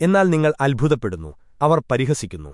എന്നാൽ നിങ്ങൾ അത്ഭുതപ്പെടുന്നു അവർ പരിഹസിക്കുന്നു.